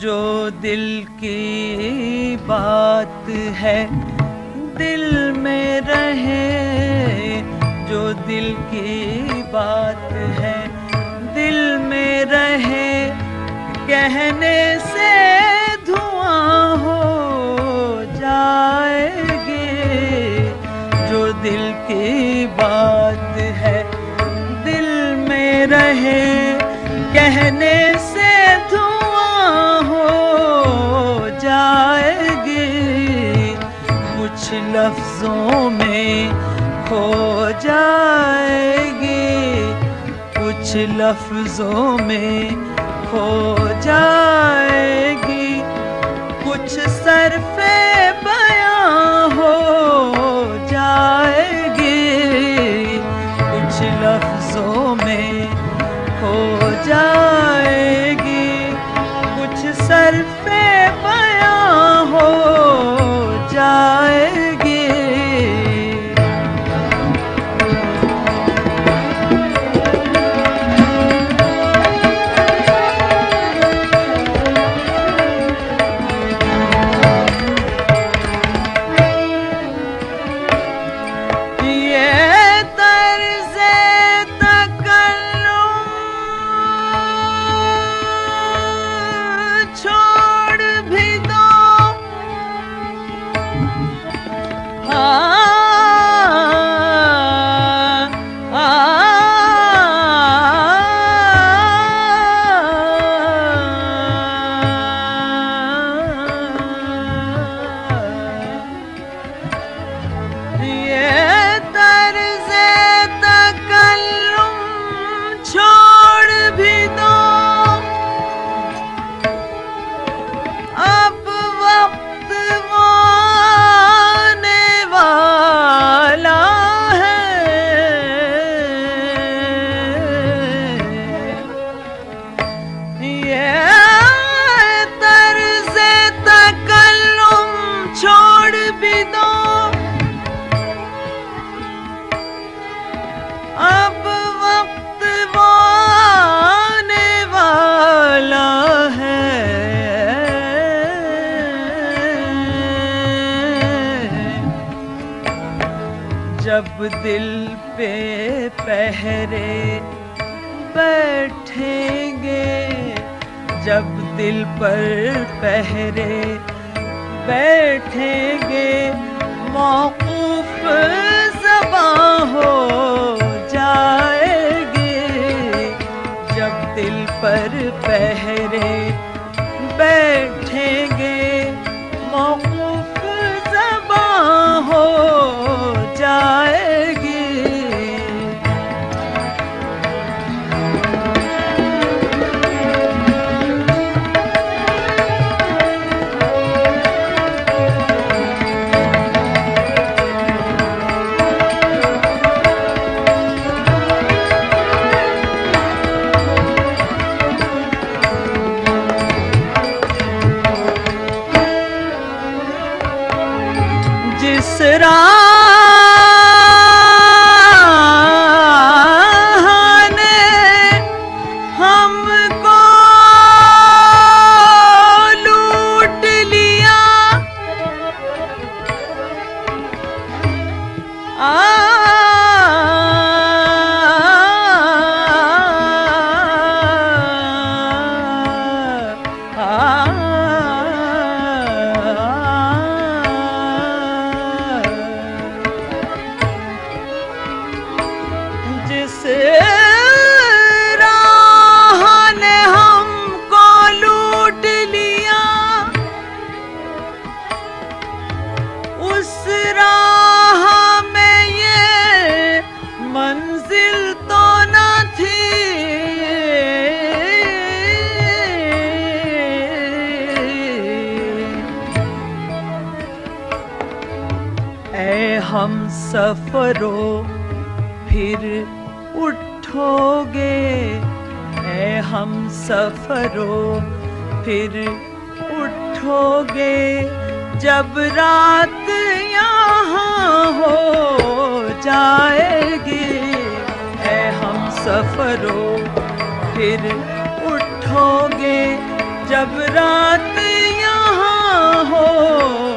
جو دل کی بات ہے، دل میں رہے جو دل کی بات ہے۔ دل میں رہے کہنے سے دھواں ہو جائے گی جو دل کی بات ہے۔ دل میں رہے کہنے سے کچھ لفظوں میں کھو جائے گی۔ کچھ لفظوں میں کھو جائے گی۔ کچھ جب دل پہ پہرے بیٹھیں گے، جب دل پر پہرے بیٹھیں گے، موقوف زباں ہو جائے گی۔ جب دل پر پہرے بیٹھیں اس راہ میں یہ منزل تو نہ تھی۔ اے ہم سفرو، پھر اٹھو گے۔ اے ہم سفرو، پھر اٹھو گے۔ جب رات ہو جائے گی۔ اے ہم سفرو پھر اٹھو گے جب رات یہاں ہو۔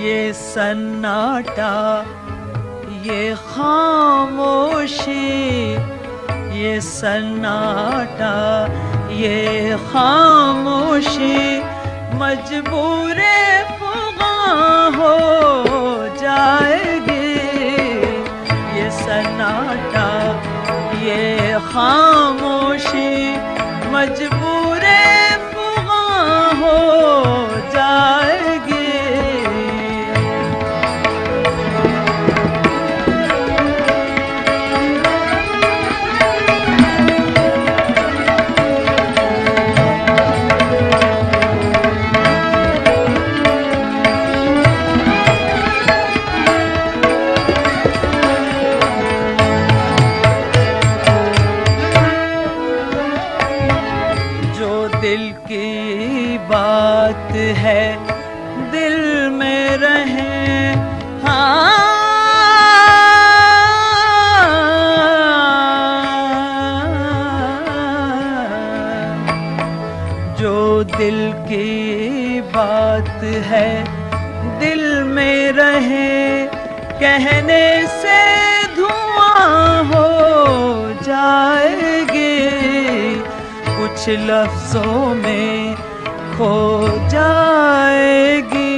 یہ سناٹا، یہ خاموشی، یہ سناٹا، یہ خاموشی مجبور فغاں ہو جائے گی۔ یہ سناٹا، یہ خاموشی مجبور میں رہے ہاں جو دل کی بات ہے، دل میں رہے، کہنے سے دھواں ہو جائے گی کچھ لفظوں میں کھو جائے گی۔